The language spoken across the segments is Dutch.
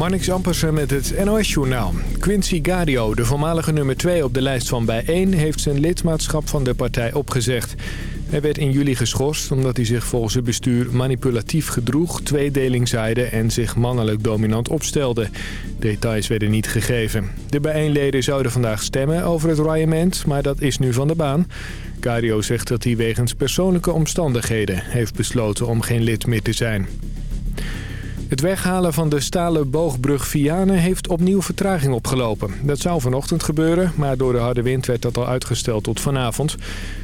Marnix Ampersen met het NOS-journaal. Quincy Gario, de voormalige nummer 2 op de lijst van Bijeen... heeft zijn lidmaatschap van de partij opgezegd. Hij werd in juli geschorst omdat hij zich volgens het bestuur manipulatief gedroeg... tweedeling zaaide en zich mannelijk dominant opstelde. Details werden niet gegeven. De bijeenleden zouden vandaag stemmen over het royement, maar dat is nu van de baan. Gario zegt dat hij wegens persoonlijke omstandigheden heeft besloten om geen lid meer te zijn. Het weghalen van de stalen boogbrug Vianen heeft opnieuw vertraging opgelopen. Dat zou vanochtend gebeuren, maar door de harde wind werd dat al uitgesteld tot vanavond.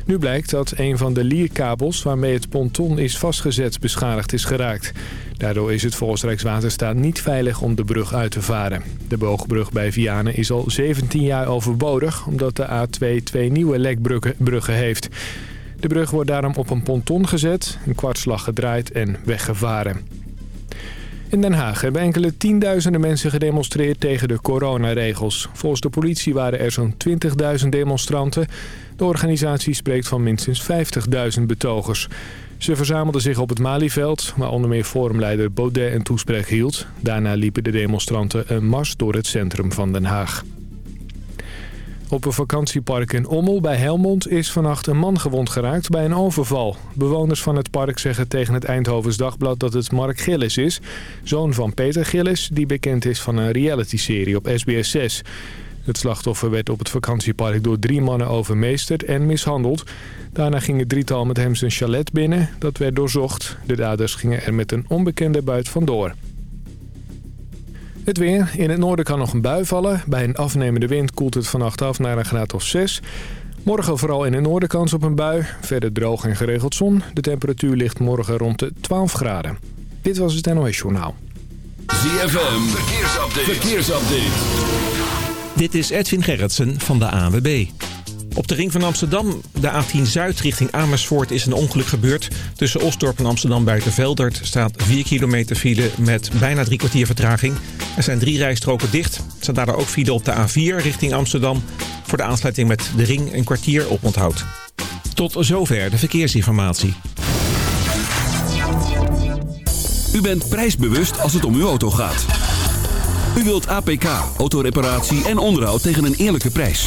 Nu blijkt dat een van de lierkabels waarmee het ponton is vastgezet beschadigd is geraakt. Daardoor is het volgens Rijkswaterstaat niet veilig om de brug uit te varen. De boogbrug bij Vianen is al 17 jaar overbodig omdat de A2 twee nieuwe lekbruggen heeft. De brug wordt daarom op een ponton gezet, een kwartslag gedraaid en weggevaren. In Den Haag hebben enkele tienduizenden mensen gedemonstreerd tegen de coronaregels. Volgens de politie waren er zo'n 20.000 demonstranten. De organisatie spreekt van minstens 50.000 betogers. Ze verzamelden zich op het Malieveld, waar onder meer forumleider Baudet een toespraak hield. Daarna liepen de demonstranten een mars door het centrum van Den Haag. Op een vakantiepark in Ommel bij Helmond is vannacht een man gewond geraakt bij een overval. Bewoners van het park zeggen tegen het Eindhovens Dagblad dat het Mark Gillis is. Zoon van Peter Gillis, die bekend is van een realityserie op SBS 6. Het slachtoffer werd op het vakantiepark door drie mannen overmeesterd en mishandeld. Daarna ging het drietal met hem zijn chalet binnen. Dat werd doorzocht. De daders gingen er met een onbekende buit vandoor. Het weer. In het noorden kan nog een bui vallen. Bij een afnemende wind koelt het vannacht af naar een graad of 6. Morgen vooral in het noorden kans op een bui. Verder droog en geregeld zon. De temperatuur ligt morgen rond de 12 graden. Dit was het NOS Journaal. ZFM. Verkeersupdate. Verkeersupdate. Dit is Edwin Gerritsen van de ANWB. Op de ring van Amsterdam, de A10 Zuid richting Amersfoort, is een ongeluk gebeurd. Tussen Osdorp en Amsterdam Buitenveldert staat 4 kilometer file met bijna drie kwartier vertraging. Er zijn drie rijstroken dicht. Er staat daardoor ook file op de A4 richting Amsterdam. Voor de aansluiting met de ring een kwartier op onthoud. Tot zover de verkeersinformatie. U bent prijsbewust als het om uw auto gaat. U wilt APK, autoreparatie en onderhoud tegen een eerlijke prijs.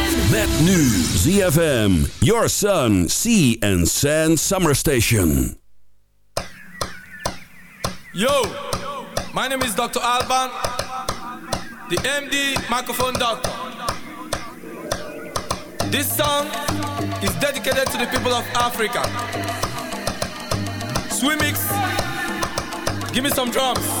Met nu ZFM, Your Sun, Sea and Sand Summer Station. Yo, my name is Dr. Alban, the MD microphone doctor. This song is dedicated to the people of Africa. Swimix, give me some drums.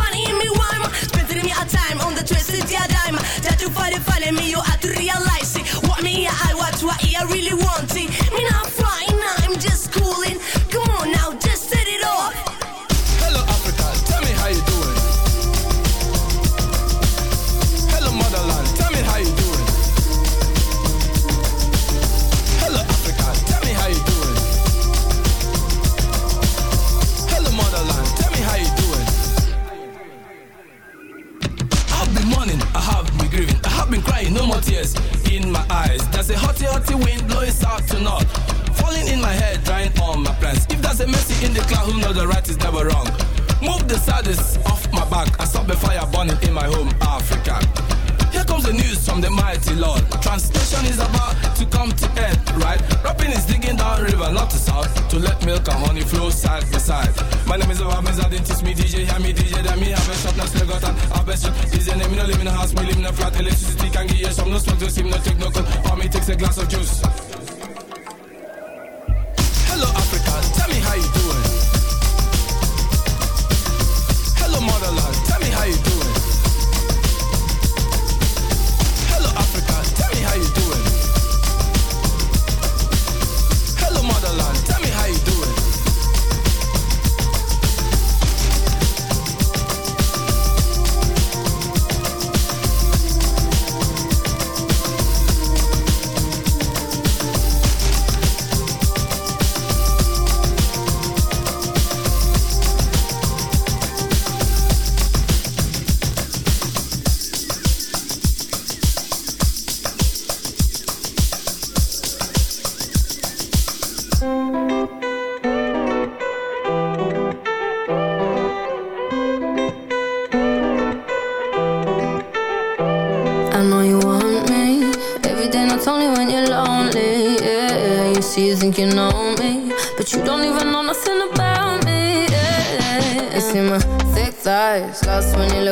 wasted your time. That you follow, follow me, you have to realize it. What me, I want, what I really wanting? I've been mourning, I have been grieving, I have been crying, no more tears in my eyes. There's a hotty, hotty wind blowing south to north, falling in my head, drying on my plans. If there's a mercy in the cloud, who knows the right is never wrong. Move the saddest off my back, I stop the fire burning in my home, Africa. Comes the news from the mighty Lord. Translation is about to come to end, right? Rapping is digging down river, not to south, to let milk and honey flow side by side. My name is Obama, I didn't teach me DJ, hear me DJ, then me have a shop, now still got an shop. DJ name, me no live in a house, me live in a flat, electricity can give you some, no smoke, no steam, no take no cold, or me takes a glass of juice.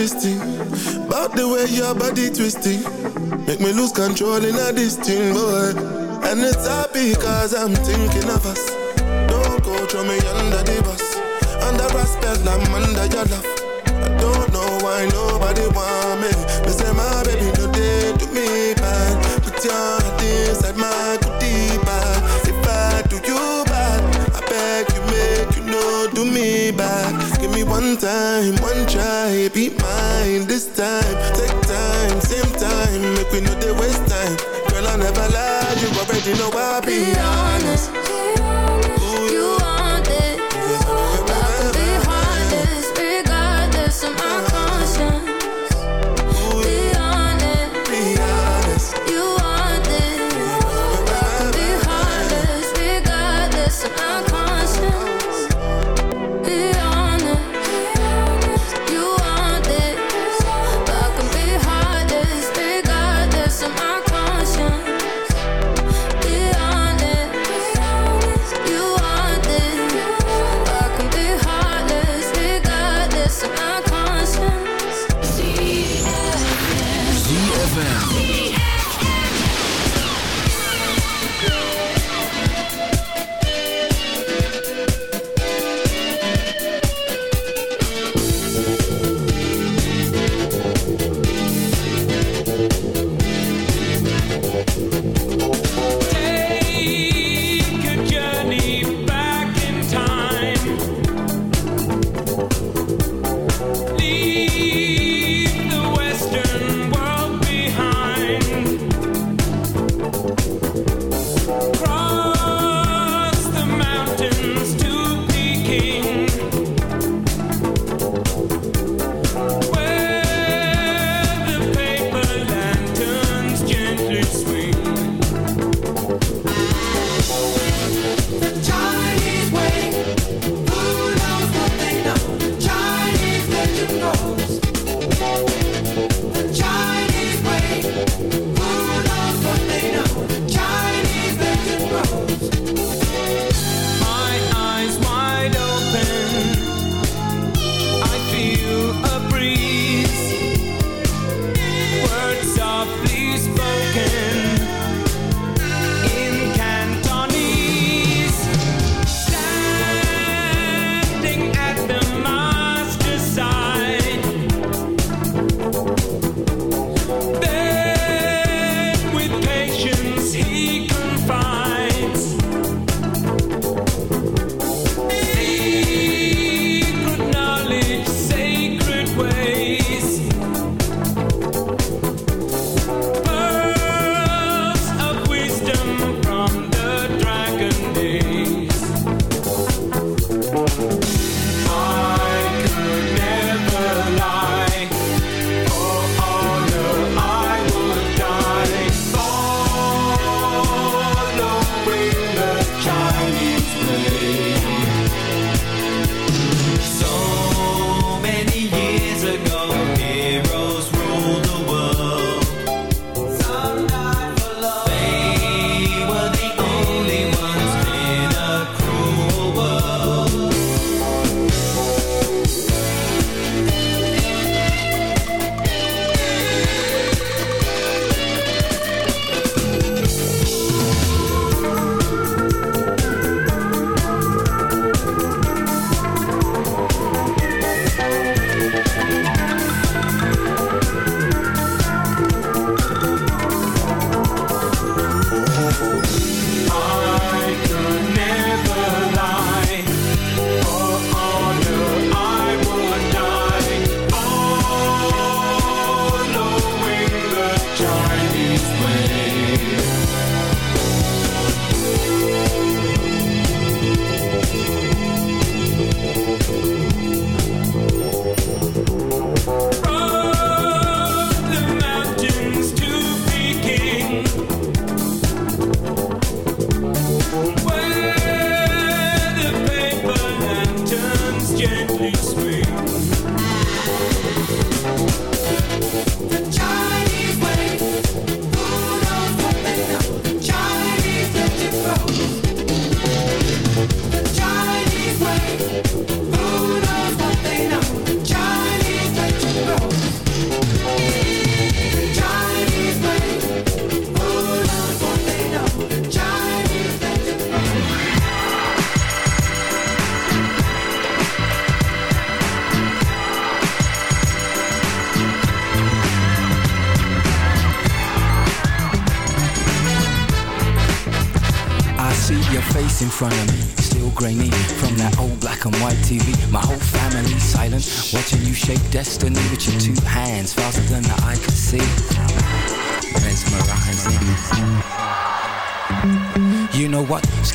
interesting About the way your body twisting. Make me lose control in a distinct boy. And it's happy cause I'm thinking of us. Don't go throw me under the bus. Under respect, I'm under your love. I don't know why no. you know I'll be out.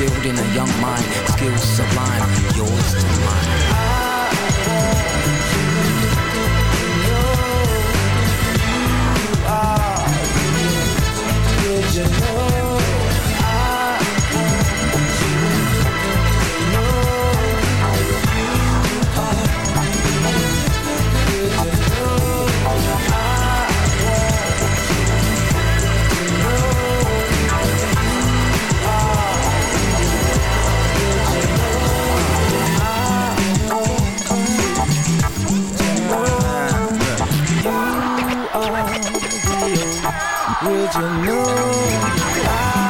Instilled in a young mind Skills sublime Yours to mine Would you know? Het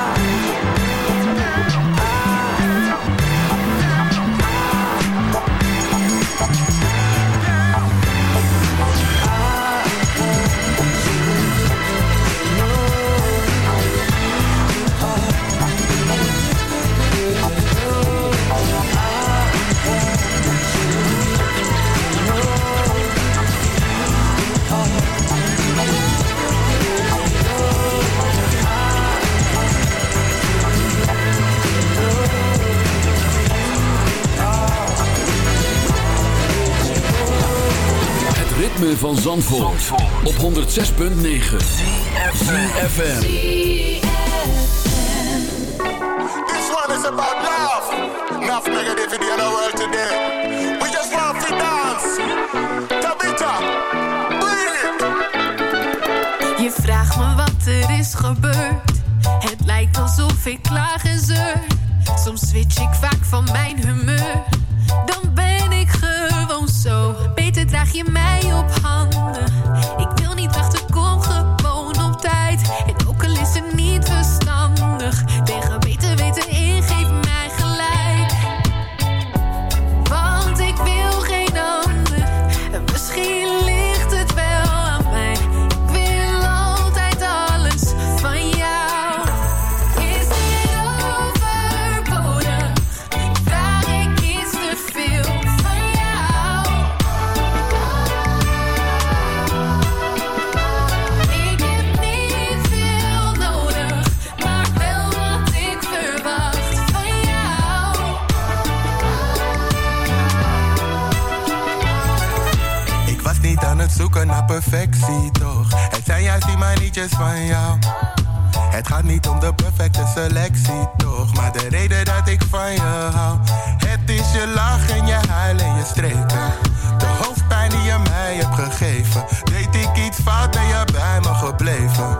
ritme van Zandvoort, op 106.9 ZFM. This one is about love. Enough negativity in the world today. We just want to dance. Tabita, bring it. Je vraagt me wat er is gebeurd. Het lijkt alsof ik klaag en zeur. Soms switch ik vaak van mijn humeur. Je mij op handen. Zoeken naar perfectie, toch? Het zijn juist die manietjes van jou. Het gaat niet om de perfecte selectie, toch? Maar de reden dat ik van je hou. Het is je lach en je huil en je streken. De hoofdpijn die je mij hebt gegeven. Deed ik iets fout, ben je bij me gebleven.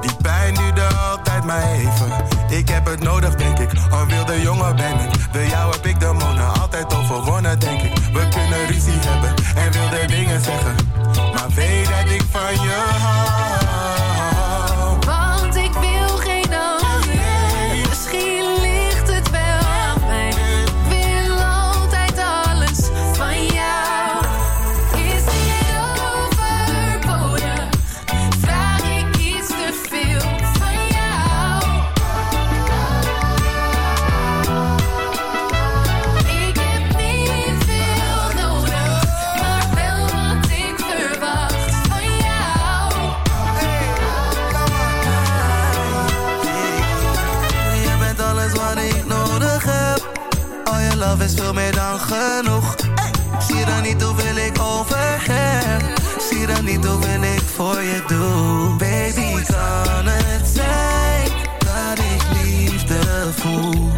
Die pijn duurde altijd maar even. Ik heb het nodig, denk ik. Een wilde jongen ben ik. Bij jou heb ik de monen altijd overwonnen, denk ik. We kunnen ruzie hebben en wilde dingen zeggen. Maar weet dat ik van je hou. veel meer dan genoeg. Zie dan niet hoeveel ik over heb. Zie dan niet hoeveel ik voor je doe. Baby, kan het zijn dat ik liefde voel?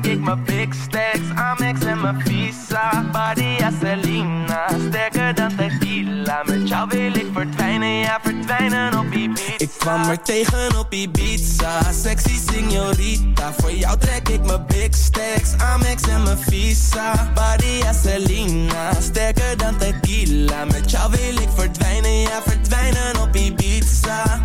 Trek ik mijn big stacks, Amex en mijn visa. Badia Selena, sterker dan tequila. Met jou wil ik verdwijnen, ja verdwijnen op Ibiza. Ik kwam er tegen op Ibiza, sexy signorita. Voor jou trek ik mijn big stacks, Amex en mijn visa. Badia Selena, sterker dan tequila. Met jou wil ik verdwijnen, ja verdwijnen op Ibiza.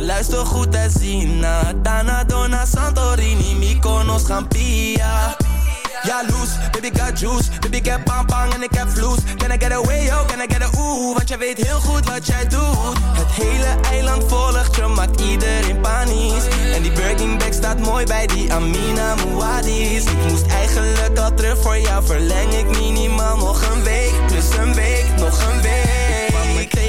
Luister goed en zien Dana, Dona, Santorini Mykonos, Gampia. Ja, loose, baby got juice. Baby ik heb bang bang en ik heb vloes. Can I get away, yo, can I get a ooh? Want jij weet heel goed wat jij doet. Het hele eiland volgt je, maakt iedereen panisch. En die Birkin bag staat mooi bij die Amina Muadis Ik moest eigenlijk al terug voor jou Verleng ik minimaal nog een week. Plus een week, nog een week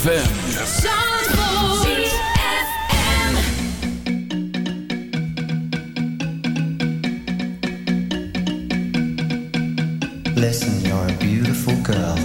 ZFM. Listen, you're a beautiful girl.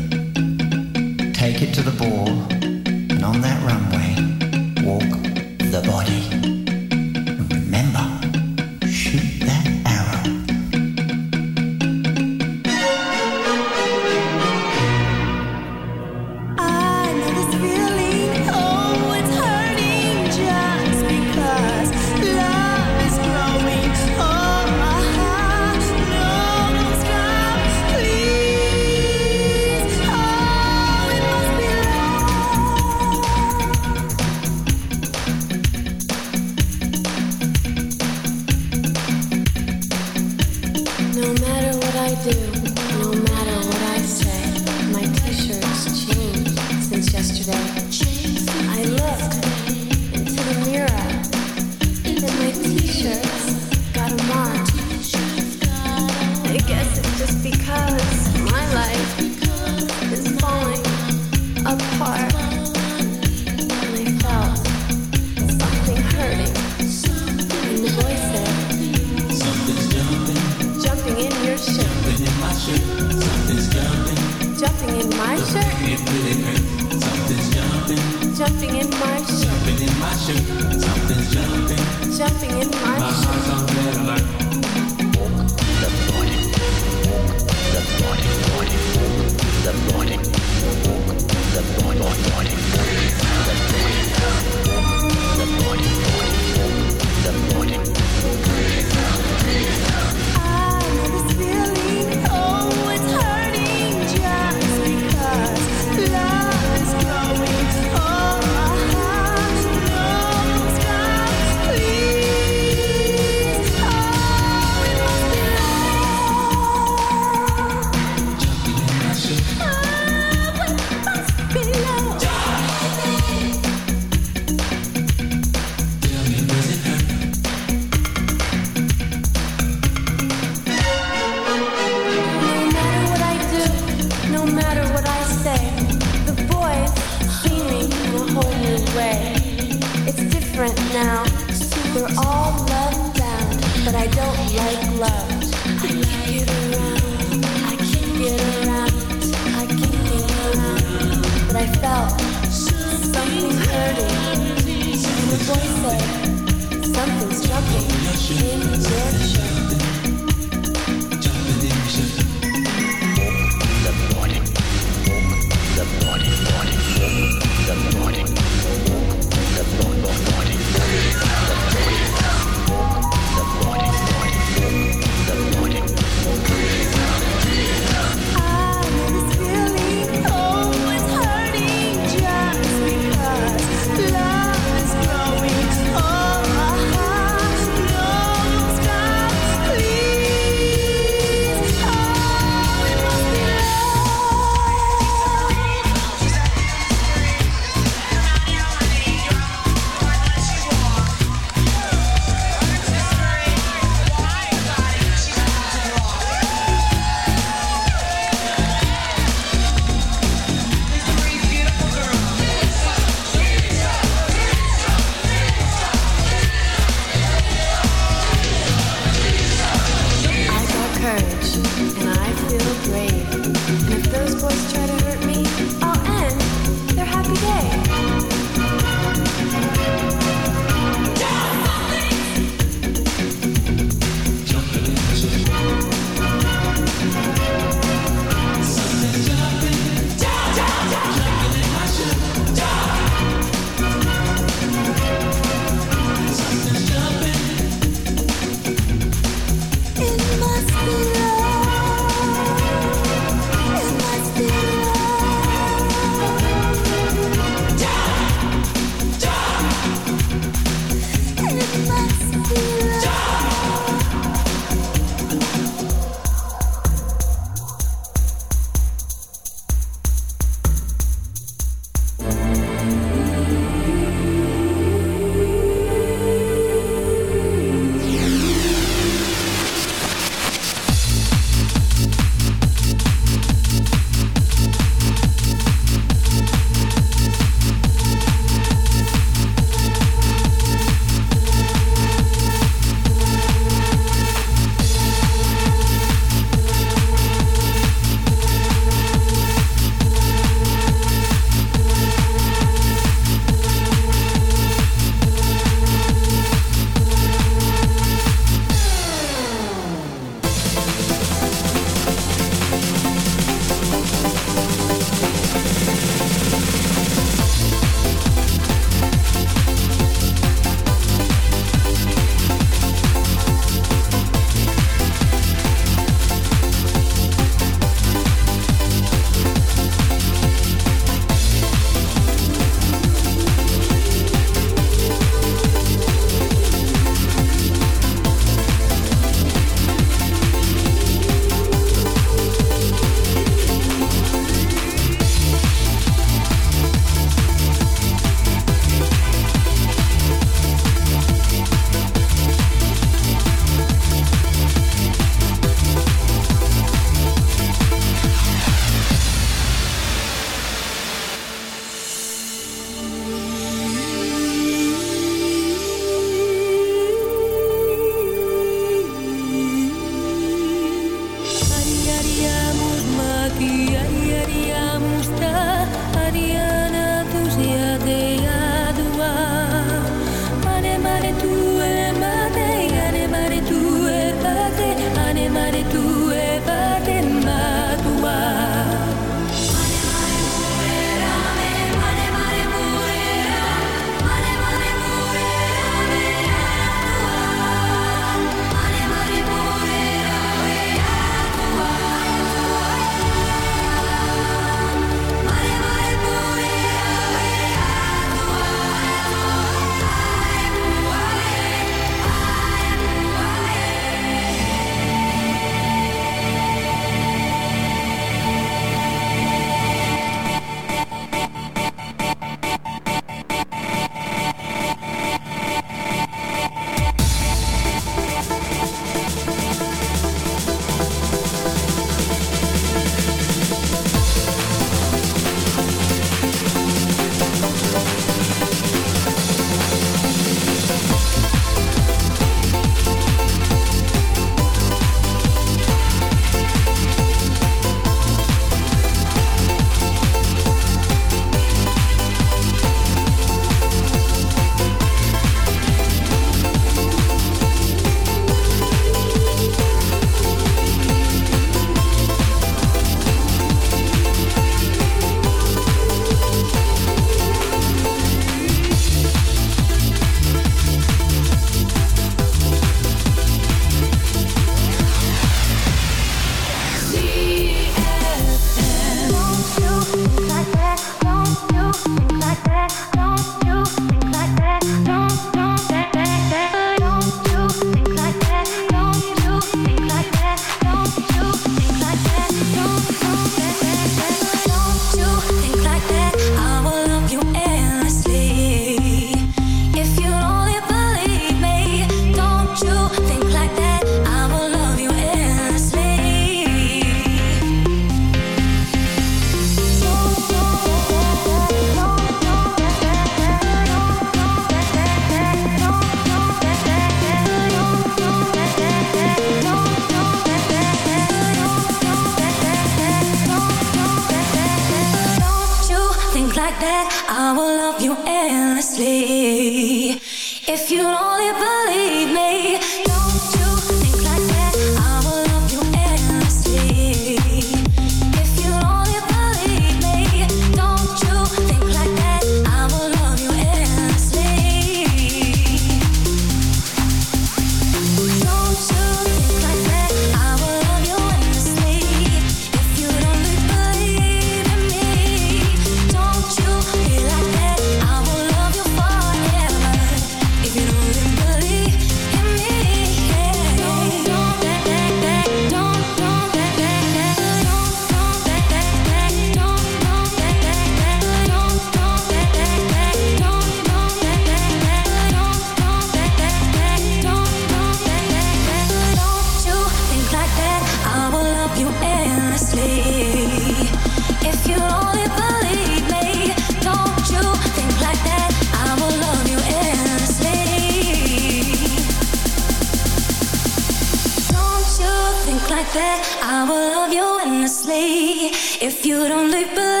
could only believe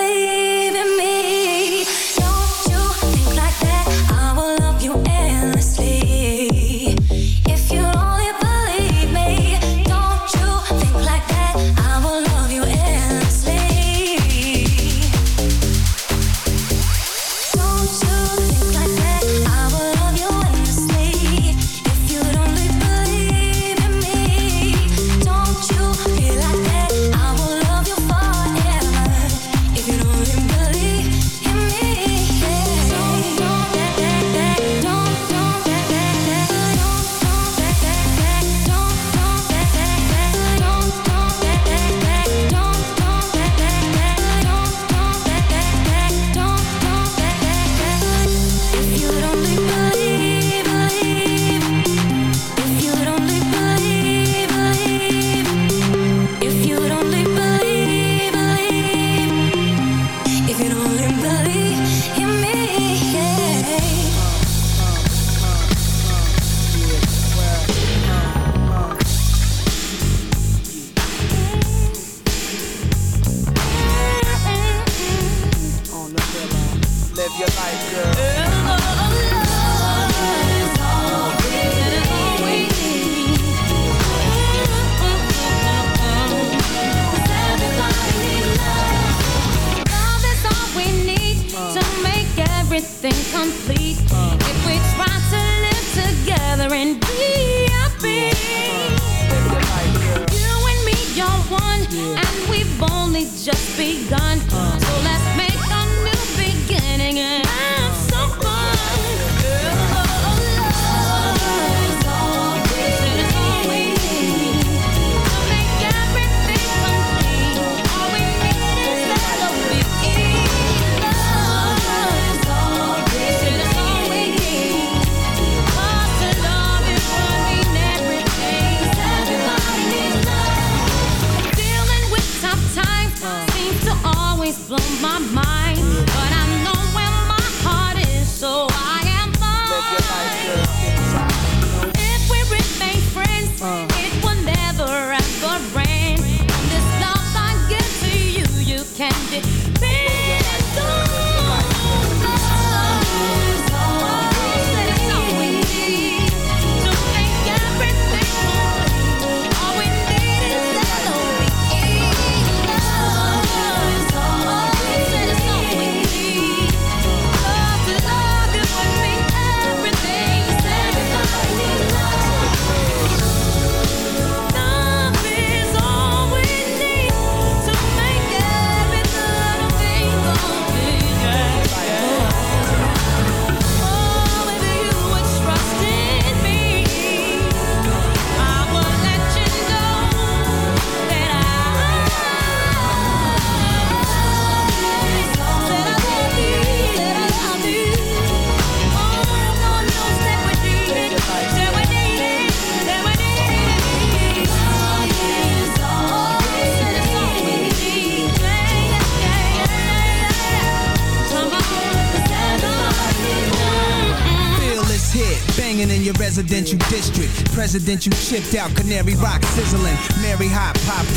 district. you chipped out, Canary Rock sizzling. Mary Hot, Pop,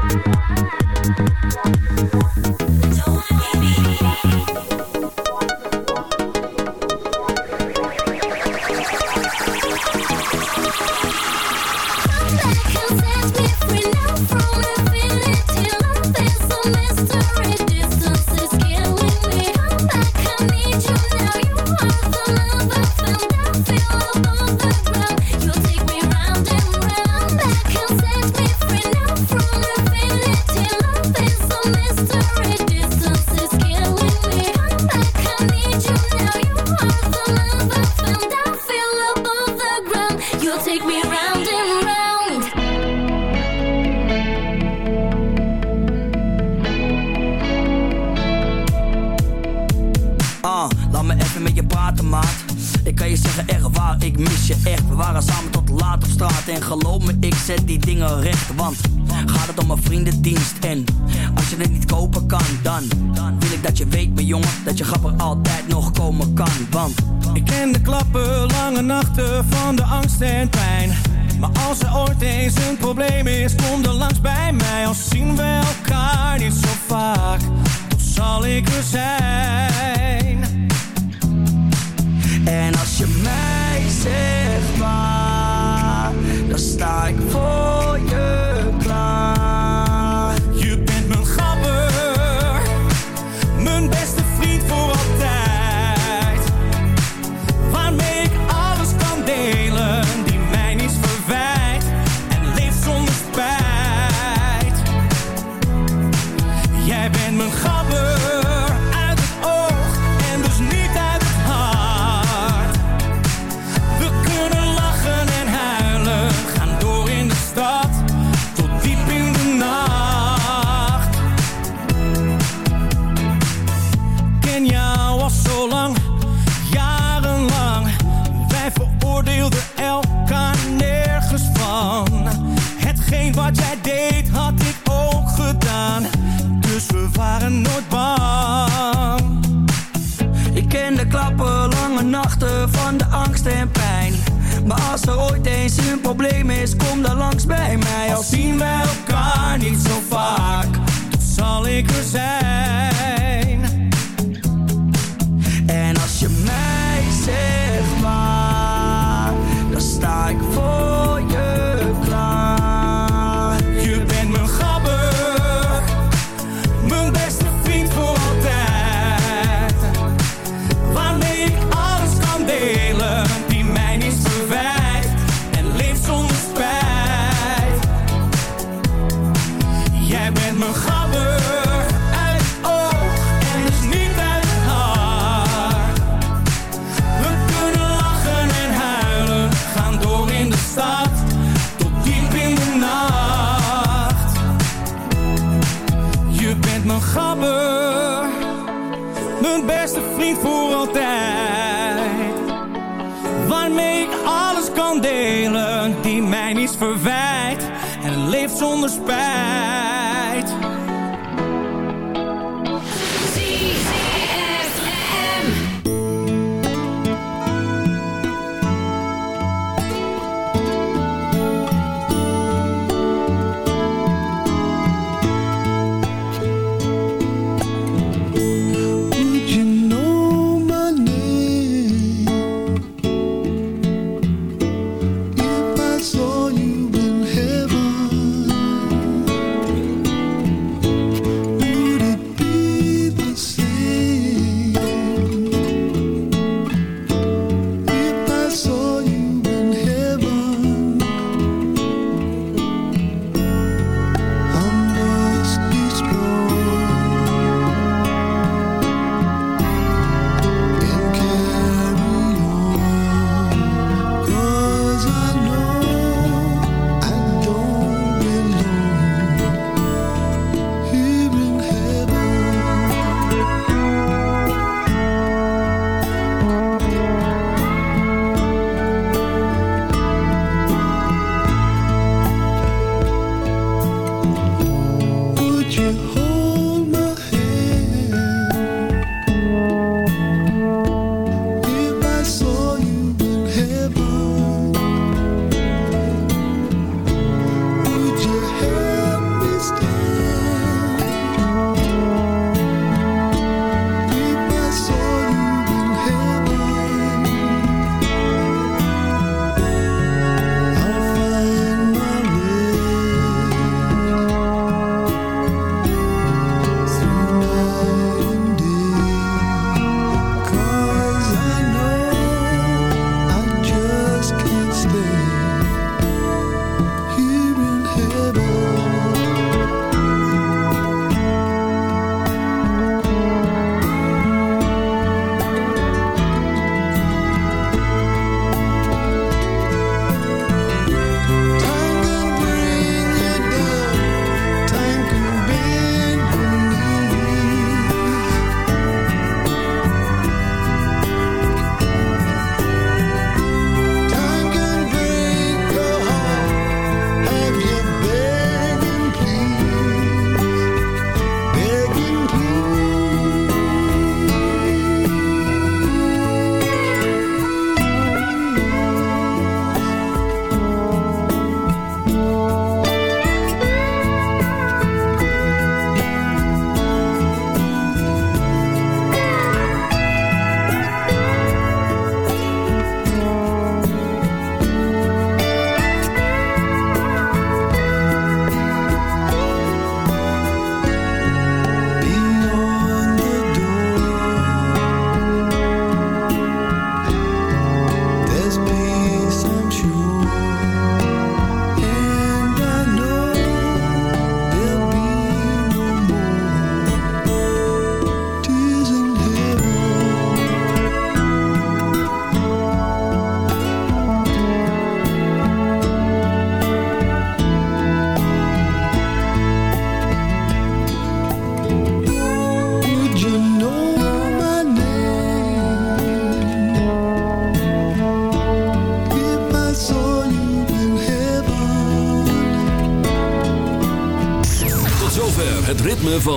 Don't wanna be me.